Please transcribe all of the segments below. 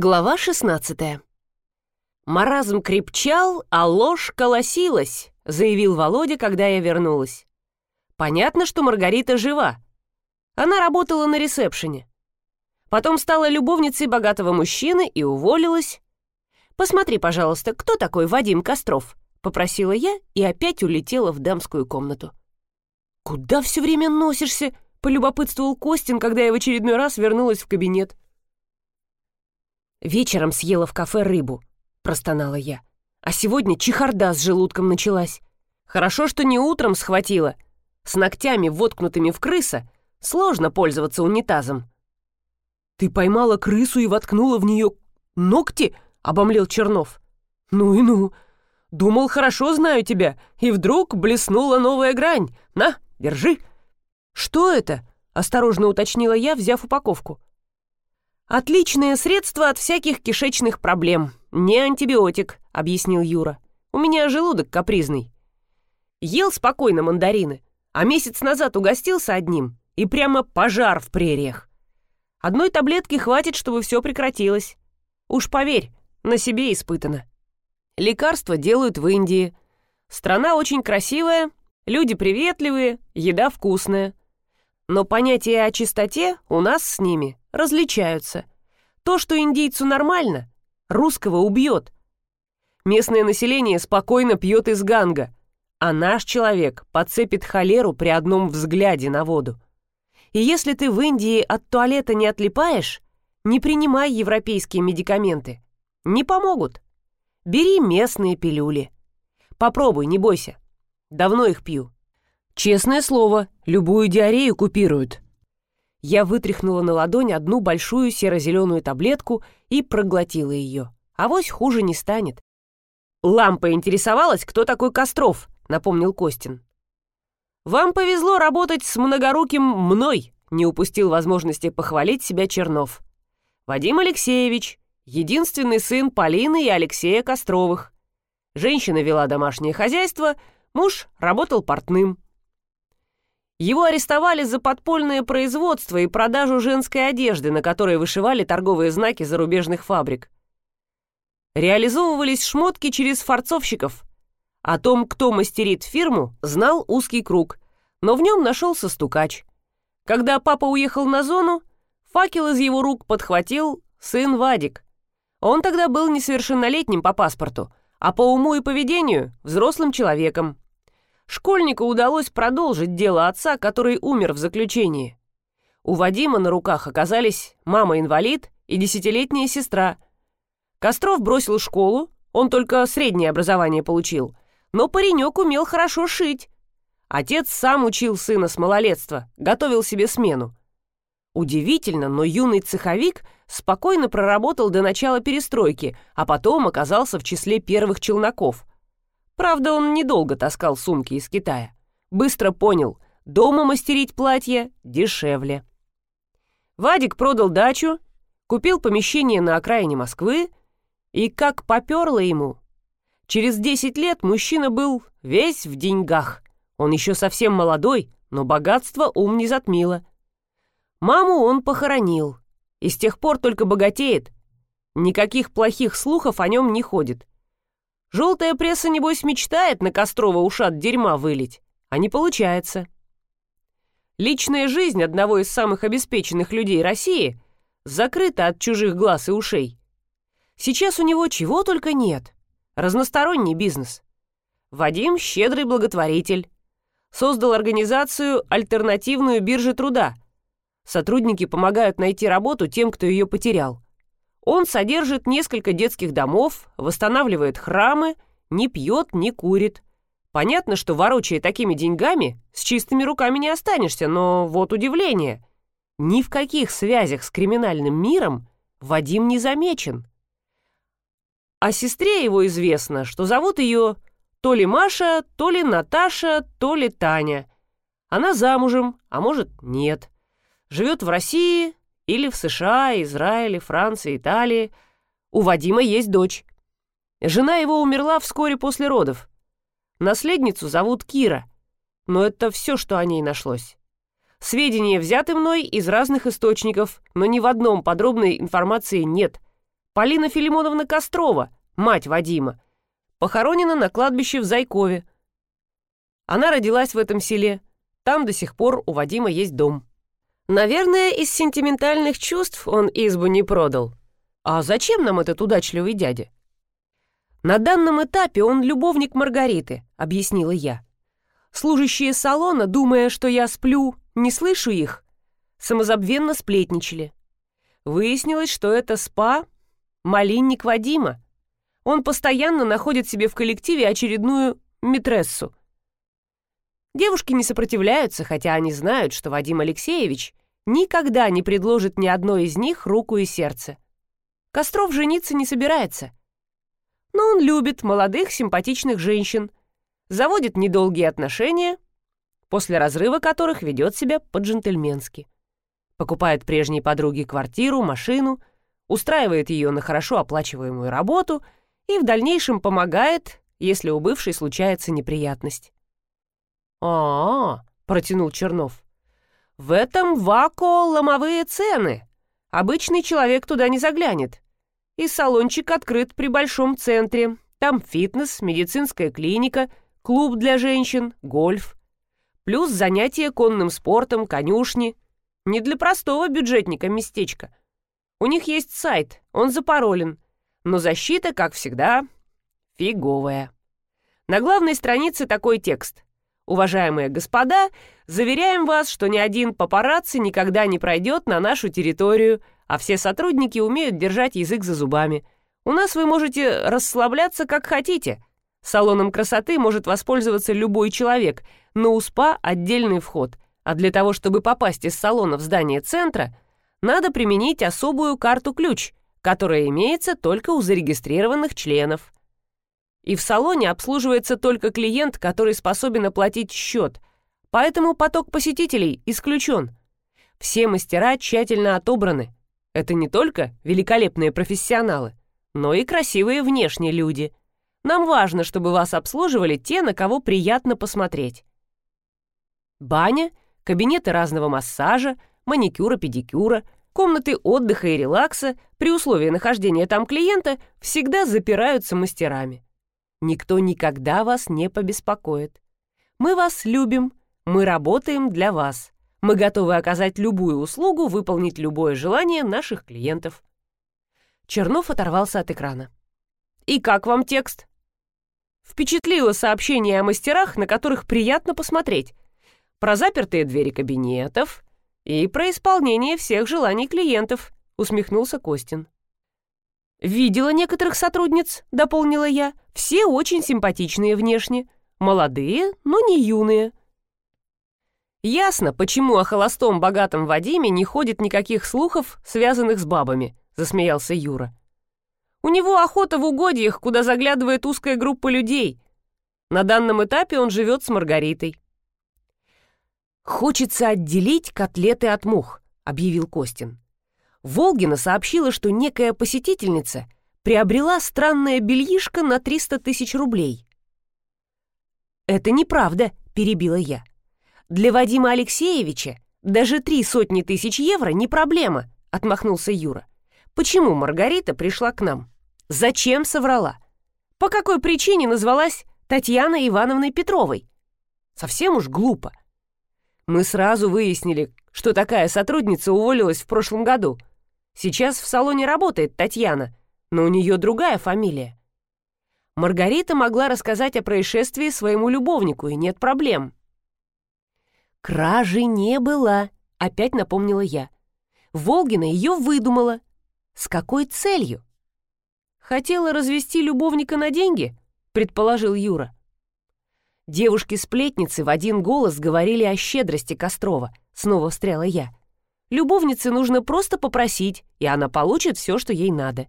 Глава 16 «Маразм крепчал, а ложь колосилась», — заявил Володя, когда я вернулась. «Понятно, что Маргарита жива. Она работала на ресепшене. Потом стала любовницей богатого мужчины и уволилась. Посмотри, пожалуйста, кто такой Вадим Костров?» — попросила я и опять улетела в дамскую комнату. «Куда все время носишься?» — полюбопытствовал Костин, когда я в очередной раз вернулась в кабинет. «Вечером съела в кафе рыбу», — простонала я. «А сегодня чехарда с желудком началась. Хорошо, что не утром схватила. С ногтями, воткнутыми в крыса, сложно пользоваться унитазом». «Ты поймала крысу и воткнула в нее ногти?» — обомлел Чернов. «Ну и ну! Думал, хорошо знаю тебя, и вдруг блеснула новая грань. На, держи!» «Что это?» — осторожно уточнила я, взяв упаковку. «Отличное средство от всяких кишечных проблем. Не антибиотик», — объяснил Юра. «У меня желудок капризный. Ел спокойно мандарины, а месяц назад угостился одним, и прямо пожар в прериях. Одной таблетки хватит, чтобы все прекратилось. Уж поверь, на себе испытано. Лекарства делают в Индии. Страна очень красивая, люди приветливые, еда вкусная. Но понятия о чистоте у нас с ними различаются. То, что индийцу нормально, русского убьет. Местное население спокойно пьет из ганга, а наш человек подцепит холеру при одном взгляде на воду. И если ты в Индии от туалета не отлипаешь, не принимай европейские медикаменты. Не помогут. Бери местные пилюли. Попробуй, не бойся. Давно их пью. Честное слово, любую диарею купируют. Я вытряхнула на ладонь одну большую серо-зеленую таблетку и проглотила ее. Авось хуже не станет. «Лампа интересовалась, кто такой Костров», — напомнил Костин. «Вам повезло работать с многоруким мной», — не упустил возможности похвалить себя Чернов. «Вадим Алексеевич, единственный сын Полины и Алексея Костровых. Женщина вела домашнее хозяйство, муж работал портным. Его арестовали за подпольное производство и продажу женской одежды, на которой вышивали торговые знаки зарубежных фабрик. Реализовывались шмотки через фарцовщиков. О том, кто мастерит фирму, знал узкий круг, но в нем нашелся стукач. Когда папа уехал на зону, факел из его рук подхватил сын Вадик. Он тогда был несовершеннолетним по паспорту, а по уму и поведению – взрослым человеком. Школьнику удалось продолжить дело отца, который умер в заключении. У Вадима на руках оказались мама-инвалид и десятилетняя сестра. Костров бросил школу, он только среднее образование получил, но паренек умел хорошо шить. Отец сам учил сына с малолетства, готовил себе смену. Удивительно, но юный цеховик спокойно проработал до начала перестройки, а потом оказался в числе первых челноков. Правда, он недолго таскал сумки из Китая. Быстро понял, дома мастерить платье дешевле. Вадик продал дачу, купил помещение на окраине Москвы, и как поперло ему. Через 10 лет мужчина был весь в деньгах. Он еще совсем молодой, но богатство ум не затмило. Маму он похоронил, и с тех пор только богатеет. Никаких плохих слухов о нем не ходит. Желтая пресса, небось, мечтает на Кострова ушат дерьма вылить, а не получается. Личная жизнь одного из самых обеспеченных людей России закрыта от чужих глаз и ушей. Сейчас у него чего только нет. Разносторонний бизнес. Вадим – щедрый благотворитель. Создал организацию «Альтернативную биржу труда». Сотрудники помогают найти работу тем, кто ее потерял – он содержит несколько детских домов, восстанавливает храмы, не пьет, не курит. Понятно, что ворочая такими деньгами, с чистыми руками не останешься, но вот удивление. Ни в каких связях с криминальным миром Вадим не замечен. О сестре его известно, что зовут ее то ли Маша, то ли Наташа, то ли Таня. Она замужем, а может нет. Живет в России, или в США, Израиле, Франции, Италии. У Вадима есть дочь. Жена его умерла вскоре после родов. Наследницу зовут Кира. Но это все, что о ней нашлось. Сведения взяты мной из разных источников, но ни в одном подробной информации нет. Полина Филимоновна Кострова, мать Вадима, похоронена на кладбище в Зайкове. Она родилась в этом селе. Там до сих пор у Вадима есть дом. Наверное, из сентиментальных чувств он избу не продал. А зачем нам этот удачливый дядя? На данном этапе он любовник Маргариты, объяснила я. Служащие салона, думая, что я сплю, не слышу их, самозабвенно сплетничали. Выяснилось, что это спа — малинник Вадима. Он постоянно находит себе в коллективе очередную митрессу. Девушки не сопротивляются, хотя они знают, что Вадим Алексеевич никогда не предложит ни одной из них руку и сердце. Костров жениться не собирается. Но он любит молодых симпатичных женщин, заводит недолгие отношения, после разрыва которых ведет себя по-джентльменски. Покупает прежней подруге квартиру, машину, устраивает ее на хорошо оплачиваемую работу и в дальнейшем помогает, если у бывшей случается неприятность. «А-а-а», протянул Чернов. В этом вако ломовые цены. Обычный человек туда не заглянет. И салончик открыт при большом центре. Там фитнес, медицинская клиника, клуб для женщин, гольф. Плюс занятия конным спортом, конюшни. Не для простого бюджетника местечко. У них есть сайт, он запаролен. Но защита, как всегда, фиговая. На главной странице такой текст. Уважаемые господа, заверяем вас, что ни один папарацци никогда не пройдет на нашу территорию, а все сотрудники умеют держать язык за зубами. У нас вы можете расслабляться как хотите. Салоном красоты может воспользоваться любой человек, но у СПА отдельный вход, а для того, чтобы попасть из салона в здание центра, надо применить особую карту-ключ, которая имеется только у зарегистрированных членов и в салоне обслуживается только клиент, который способен оплатить счет, поэтому поток посетителей исключен. Все мастера тщательно отобраны. Это не только великолепные профессионалы, но и красивые внешние люди. Нам важно, чтобы вас обслуживали те, на кого приятно посмотреть. Баня, кабинеты разного массажа, маникюра, педикюра, комнаты отдыха и релакса при условии нахождения там клиента всегда запираются мастерами. Никто никогда вас не побеспокоит. Мы вас любим, мы работаем для вас. Мы готовы оказать любую услугу, выполнить любое желание наших клиентов. Чернов оторвался от экрана. «И как вам текст?» Впечатлило сообщение о мастерах, на которых приятно посмотреть. Про запертые двери кабинетов и про исполнение всех желаний клиентов, усмехнулся Костин. «Видела некоторых сотрудниц», — дополнила я. «Все очень симпатичные внешне. Молодые, но не юные». «Ясно, почему о холостом богатом Вадиме не ходит никаких слухов, связанных с бабами», — засмеялся Юра. «У него охота в угодьях, куда заглядывает узкая группа людей. На данном этапе он живет с Маргаритой». «Хочется отделить котлеты от мух», — объявил Костин. Волгина сообщила, что некая посетительница приобрела странное бельишко на 300 тысяч рублей. «Это неправда», — перебила я. «Для Вадима Алексеевича даже три сотни тысяч евро не проблема», — отмахнулся Юра. «Почему Маргарита пришла к нам? Зачем соврала? По какой причине назвалась Татьяна Ивановной Петровой? Совсем уж глупо. Мы сразу выяснили, что такая сотрудница уволилась в прошлом году. Сейчас в салоне работает Татьяна, но у нее другая фамилия. Маргарита могла рассказать о происшествии своему любовнику, и нет проблем. «Кражи не было», — опять напомнила я. Волгина ее выдумала. С какой целью? «Хотела развести любовника на деньги?» — предположил Юра. Девушки-сплетницы в один голос говорили о щедрости Кострова. Снова встряла я. Любовнице нужно просто попросить, и она получит все, что ей надо.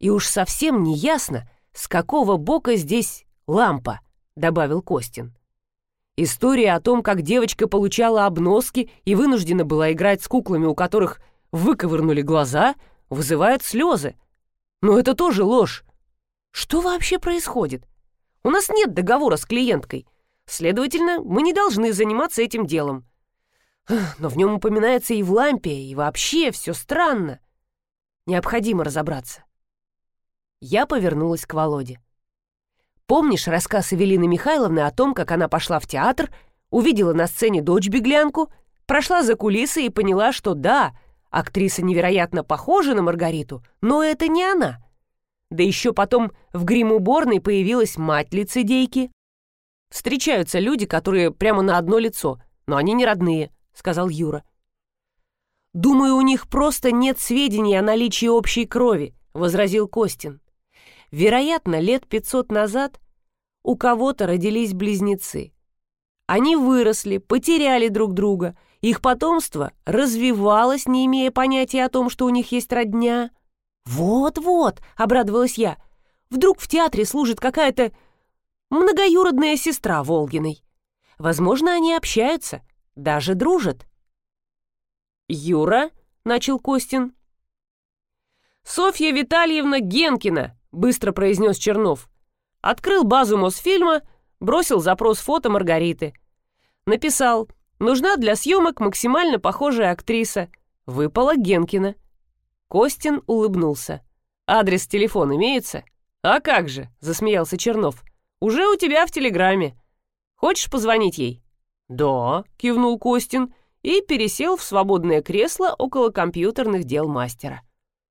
И уж совсем не ясно, с какого бока здесь лампа, добавил Костин. История о том, как девочка получала обноски и вынуждена была играть с куклами, у которых выковырнули глаза, вызывает слезы. Но это тоже ложь. Что вообще происходит? У нас нет договора с клиенткой. Следовательно, мы не должны заниматься этим делом. Но в нем упоминается и в лампе, и вообще все странно. Необходимо разобраться. Я повернулась к Володе. Помнишь рассказ Эвелины Михайловны о том, как она пошла в театр, увидела на сцене дочь-беглянку, прошла за кулисы и поняла, что да, актриса невероятно похожа на Маргариту, но это не она. Да еще потом в грим-уборной появилась мать лицедейки. Встречаются люди, которые прямо на одно лицо, но они не родные, сказал Юра. Думаю, у них просто нет сведений о наличии общей крови, возразил Костин. Вероятно, лет пятьсот назад у кого-то родились близнецы. Они выросли, потеряли друг друга, их потомство развивалось, не имея понятия о том, что у них есть родня. «Вот-вот», — обрадовалась я, — «вдруг в театре служит какая-то многоюродная сестра Волгиной. Возможно, они общаются, даже дружат». «Юра?» — начал Костин. «Софья Витальевна Генкина», быстро произнес Чернов. Открыл базу Мосфильма, бросил запрос фото Маргариты. Написал «Нужна для съемок максимально похожая актриса». Выпала Генкина. Костин улыбнулся. «Адрес телефон имеется?» «А как же?» — засмеялся Чернов. «Уже у тебя в телеграмме. Хочешь позвонить ей?» «Да», — кивнул Костин и пересел в свободное кресло около компьютерных дел мастера.